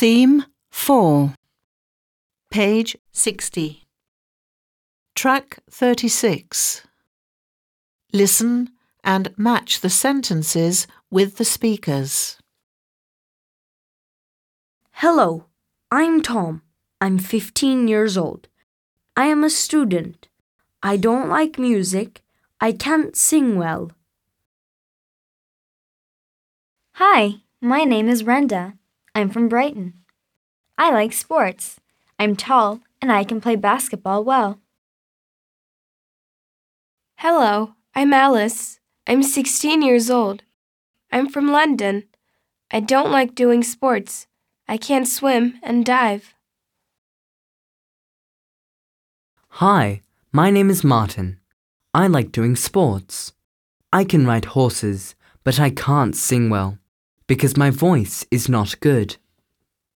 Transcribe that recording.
Theme 4. Page 60. Track 36. Listen and match the sentences with the speakers. Hello, I'm Tom. I'm 15 years old. I am a student. I don't like music. I can't sing well. Hi, my name is Brenda. I'm from Brighton. I like sports. I'm tall and I can play basketball well. Hello, I'm Alice. I'm 16 years old. I'm from London. I don't like doing sports. I can't swim and dive. Hi, my name is Martin. I like doing sports. I can ride horses, but I can't sing well because my voice is not good.